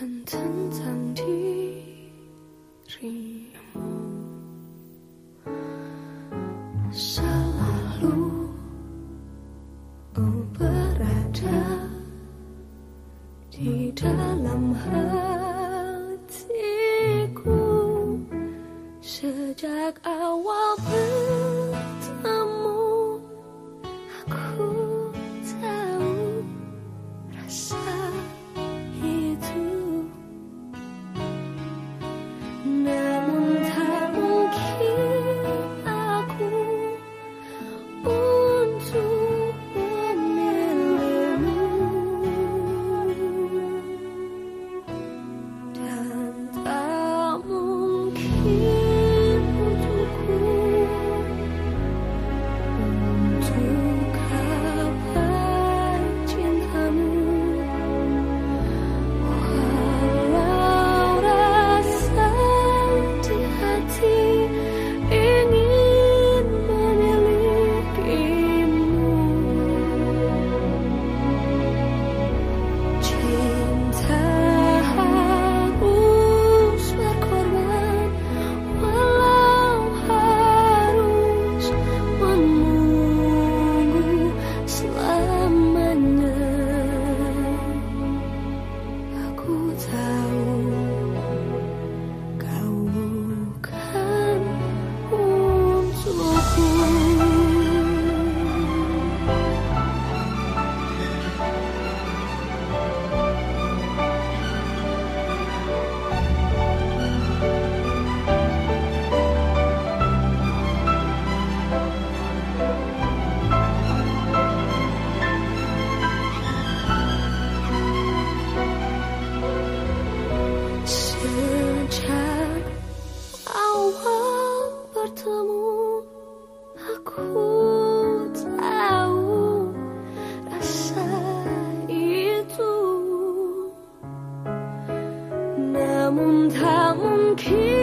dan tentang dirimu selalu berada di dalam hatiku sejak awal bertemu aku. 가뭄 다음 길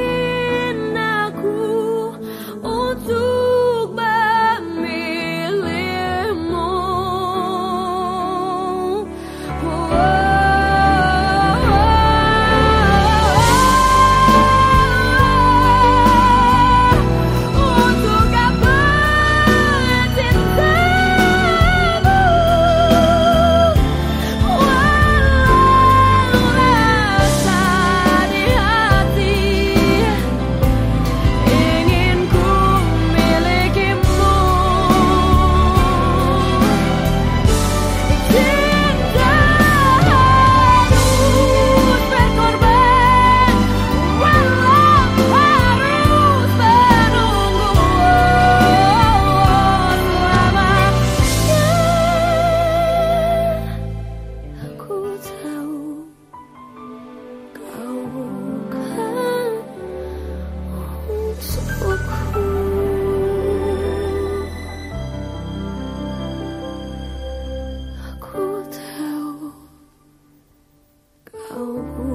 都不